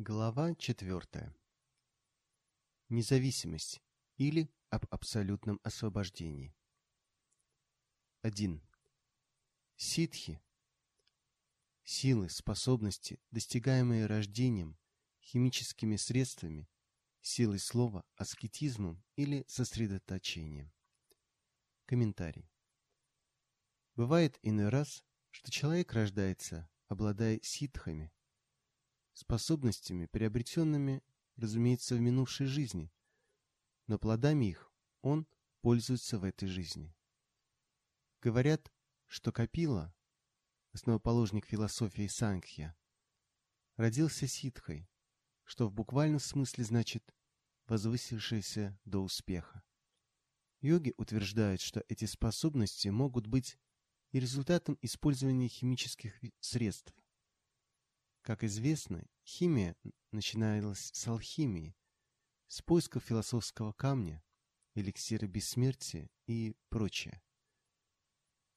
Глава 4. Независимость или об абсолютном освобождении. 1. Ситхи. Силы, способности, достигаемые рождением, химическими средствами, силой слова, аскетизмом или сосредоточением. Комментарий. Бывает иной раз, что человек рождается, обладая ситхами, способностями, приобретенными, разумеется, в минувшей жизни, но плодами их он пользуется в этой жизни. Говорят, что Капила, основоположник философии Сангхья, родился ситхой, что в буквальном смысле значит возвысившийся до успеха. Йоги утверждают, что эти способности могут быть и результатом использования химических средств, как известно, химия начиналась с алхимии, с поисков философского камня, эликсира бессмертия и прочее.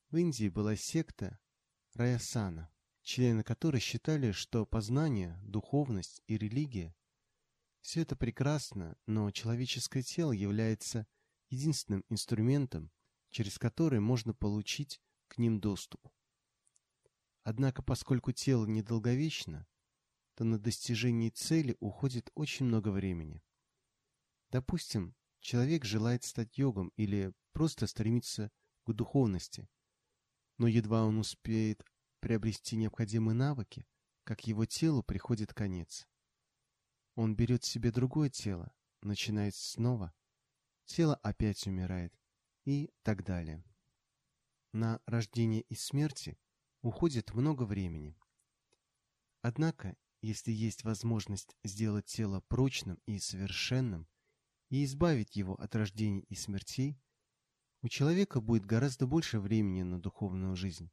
В Индии была секта Раясана, члены которой считали, что познание, духовность и религия – все это прекрасно, но человеческое тело является единственным инструментом, через который можно получить к ним доступ. Однако, поскольку тело недолговечно, то на достижение цели уходит очень много времени. Допустим, человек желает стать йогом или просто стремится к духовности, но едва он успеет приобрести необходимые навыки, как его телу приходит конец. Он берет себе другое тело, начинает снова, тело опять умирает и так далее. На рождение и смерти уходит много времени. Однако, если есть возможность сделать тело прочным и совершенным и избавить его от рождений и смертей, у человека будет гораздо больше времени на духовную жизнь.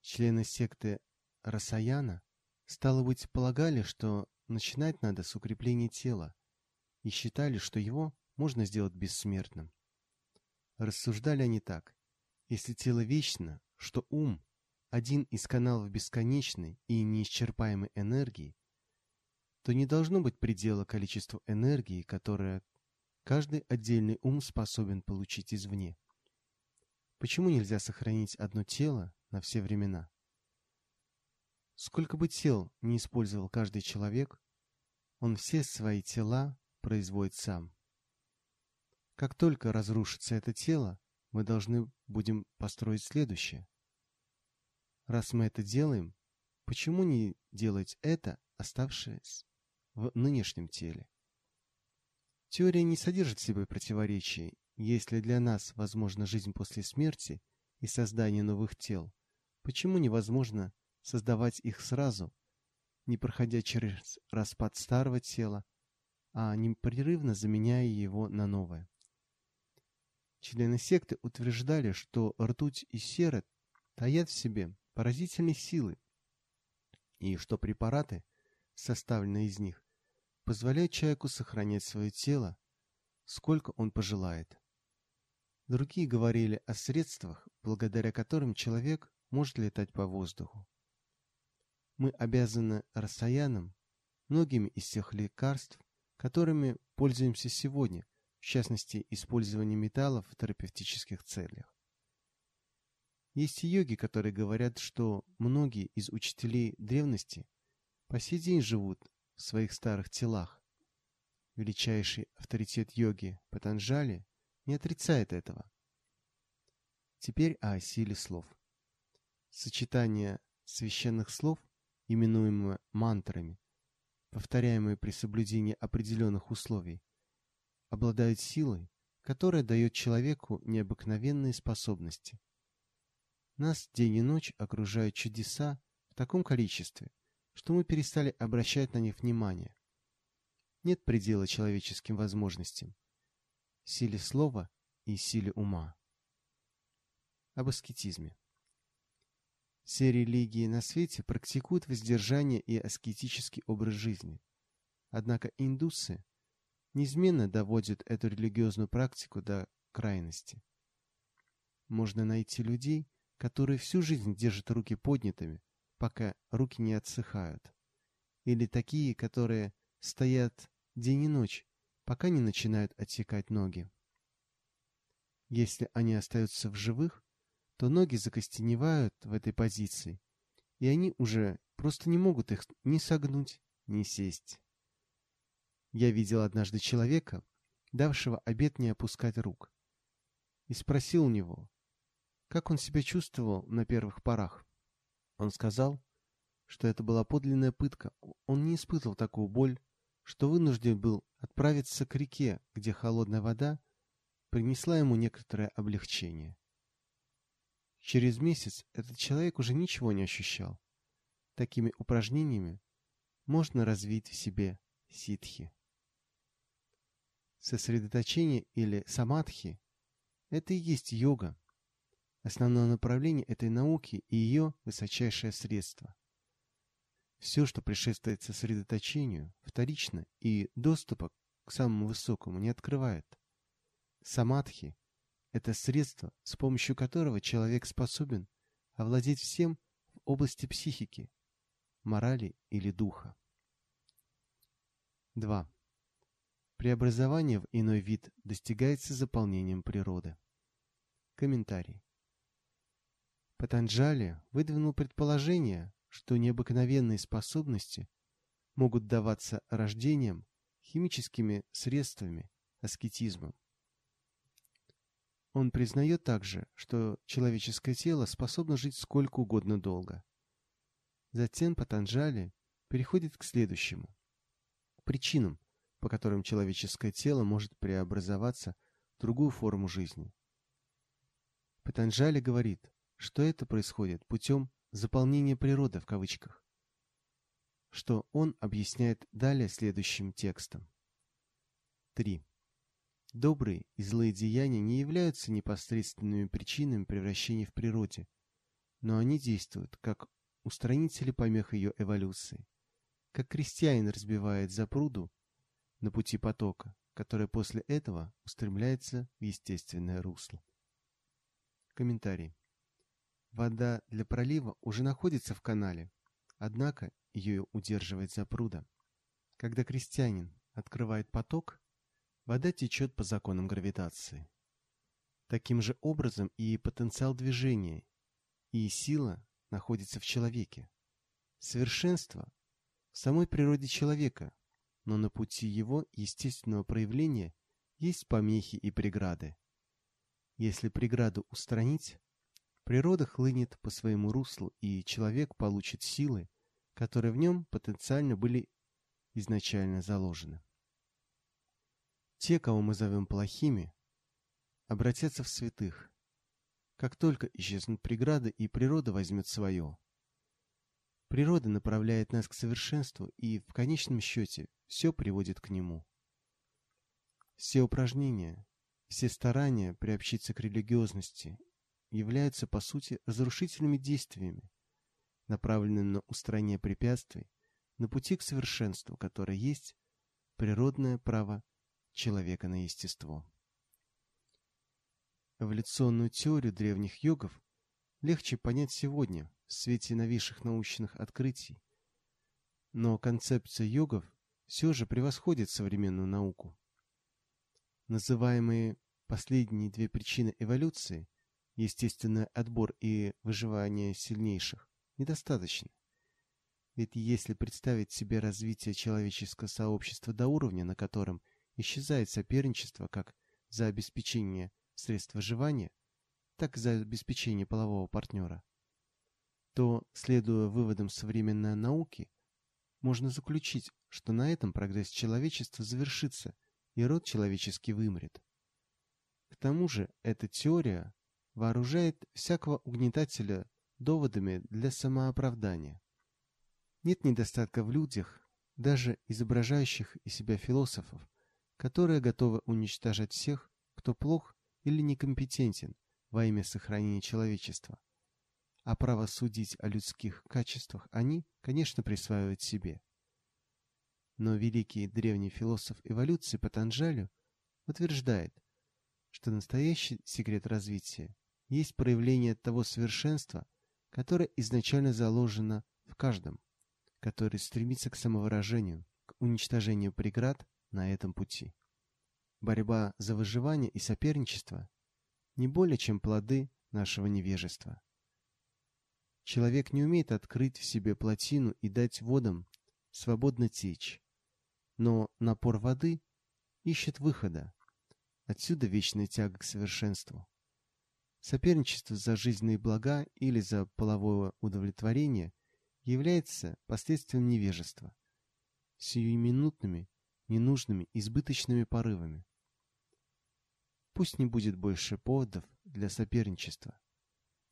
Члены секты Расаяна, стало быть, полагали, что начинать надо с укрепления тела и считали, что его можно сделать бессмертным. Рассуждали они так. Если тело вечно, что ум один из каналов бесконечной и неисчерпаемой энергии, то не должно быть предела количеству энергии, которое каждый отдельный ум способен получить извне. Почему нельзя сохранить одно тело на все времена? Сколько бы тел не использовал каждый человек, он все свои тела производит сам. Как только разрушится это тело, мы должны будем построить следующее. Раз мы это делаем, почему не делать это, оставшись в нынешнем теле? Теория не содержит в себе противоречий. Если для нас возможна жизнь после смерти и создание новых тел, почему невозможно создавать их сразу, не проходя через распад старого тела, а непрерывно заменяя его на новое? Члены секты утверждали, что ртуть и сера таят в себе поразительной силы, и что препараты, составленные из них, позволяют человеку сохранять свое тело, сколько он пожелает. Другие говорили о средствах, благодаря которым человек может летать по воздуху. Мы обязаны рассаянам многими из тех лекарств, которыми пользуемся сегодня, в частности, использование металлов в терапевтических целях. Есть йоги, которые говорят, что многие из учителей древности по сей день живут в своих старых телах. Величайший авторитет йоги Патанджали не отрицает этого. Теперь о силе слов. Сочетание священных слов, именуемое мантрами, повторяемые при соблюдении определенных условий, обладают силой, которая дает человеку необыкновенные способности. Нас день и ночь окружают чудеса в таком количестве, что мы перестали обращать на них внимание. Нет предела человеческим возможностям, силе слова и силе ума. Об аскетизме. Все религии на свете практикуют воздержание и аскетический образ жизни. Однако индусы неизменно доводят эту религиозную практику до крайности. Можно найти людей, которые всю жизнь держат руки поднятыми, пока руки не отсыхают, или такие, которые стоят день и ночь, пока не начинают отсекать ноги. Если они остаются в живых, то ноги закостеневают в этой позиции, и они уже просто не могут их ни согнуть, ни сесть. Я видел однажды человека, давшего обет не опускать рук, и спросил у него, как он себя чувствовал на первых порах. Он сказал, что это была подлинная пытка. Он не испытывал такую боль, что вынужден был отправиться к реке, где холодная вода принесла ему некоторое облегчение. Через месяц этот человек уже ничего не ощущал. Такими упражнениями можно развить в себе ситхи. Сосредоточение или самадхи – это и есть йога, основное направление этой науки и ее высочайшее средство. Все, что предшествует сосредоточению, вторично и доступа к самому высокому не открывает. Самадхи – это средство, с помощью которого человек способен овладеть всем в области психики, морали или духа. 2. Преобразование в иной вид достигается заполнением природы. Комментарий. Патанджали выдвинул предположение, что необыкновенные способности могут даваться рождением химическими средствами, аскетизмом. Он признает также, что человеческое тело способно жить сколько угодно долго. Затем Патанджали переходит к следующему. Причинам, по которым человеческое тело может преобразоваться в другую форму жизни. Патанджали говорит, что это происходит путем «заполнения природы» в кавычках, что он объясняет далее следующим текстом. 3. Добрые и злые деяния не являются непосредственными причинами превращения в природе, но они действуют как устранители помех ее эволюции, как крестьянин разбивает запруду на пути потока, который после этого устремляется в естественное русло. Комментарий. Вода для пролива уже находится в канале, однако ее удерживает запруда. Когда крестьянин открывает поток, Вода течет по законам гравитации. Таким же образом и потенциал движения, и сила находится в человеке. Совершенство в самой природе человека, но на пути его естественного проявления есть помехи и преграды. Если преграду устранить, природа хлынет по своему руслу, и человек получит силы, которые в нем потенциально были изначально заложены. Те, кого мы зовем плохими, обратятся в святых. Как только исчезнут преграды, и природа возьмет свое. Природа направляет нас к совершенству, и в конечном счете все приводит к нему. Все упражнения, все старания приобщиться к религиозности являются, по сути, разрушительными действиями, направленными на устранение препятствий на пути к совершенству, которое есть природное право человека на естество. Эволюционную теорию древних йогов легче понять сегодня в свете новейших научных открытий, но концепция йогов все же превосходит современную науку. Называемые последние две причины эволюции, естественный отбор и выживание сильнейших, недостаточно. Ведь если представить себе развитие человеческого сообщества до уровня, на котором – исчезает соперничество как за обеспечение средств выживания, так и за обеспечение полового партнера, то, следуя выводам современной науки, можно заключить, что на этом прогресс человечества завершится и род человеческий вымрет. К тому же эта теория вооружает всякого угнетателя доводами для самооправдания. Нет недостатка в людях, даже изображающих из себя философов, которые готовы уничтожать всех, кто плох или некомпетентен во имя сохранения человечества. А право судить о людских качествах они, конечно, присваивают себе. Но великий древний философ эволюции Патанджалю утверждает, что настоящий секрет развития есть проявление того совершенства, которое изначально заложено в каждом, который стремится к самовыражению, к уничтожению преград на этом пути. Борьба за выживание и соперничество не более чем плоды нашего невежества. Человек не умеет открыть в себе плотину и дать водам свободно течь, но напор воды ищет выхода. Отсюда вечная тяга к совершенству. Соперничество за жизненные блага или за половое удовлетворение является последствием невежества, сиюминутными, ненужными, избыточными порывами. Пусть не будет больше поводов для соперничества.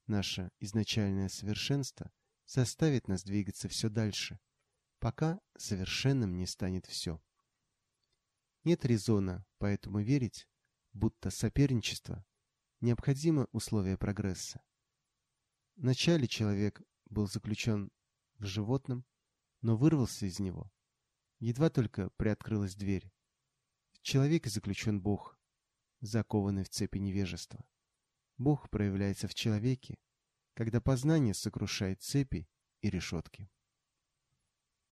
Наше изначальное совершенство заставит нас двигаться все дальше, пока совершенным не станет все. Нет резона поэтому верить, будто соперничество – необходимо условие прогресса. Вначале человек был заключен в животном, но вырвался из него. Едва только приоткрылась дверь. В человеке заключен Бог, закованный в цепи невежества. Бог проявляется в человеке, когда познание сокрушает цепи и решетки.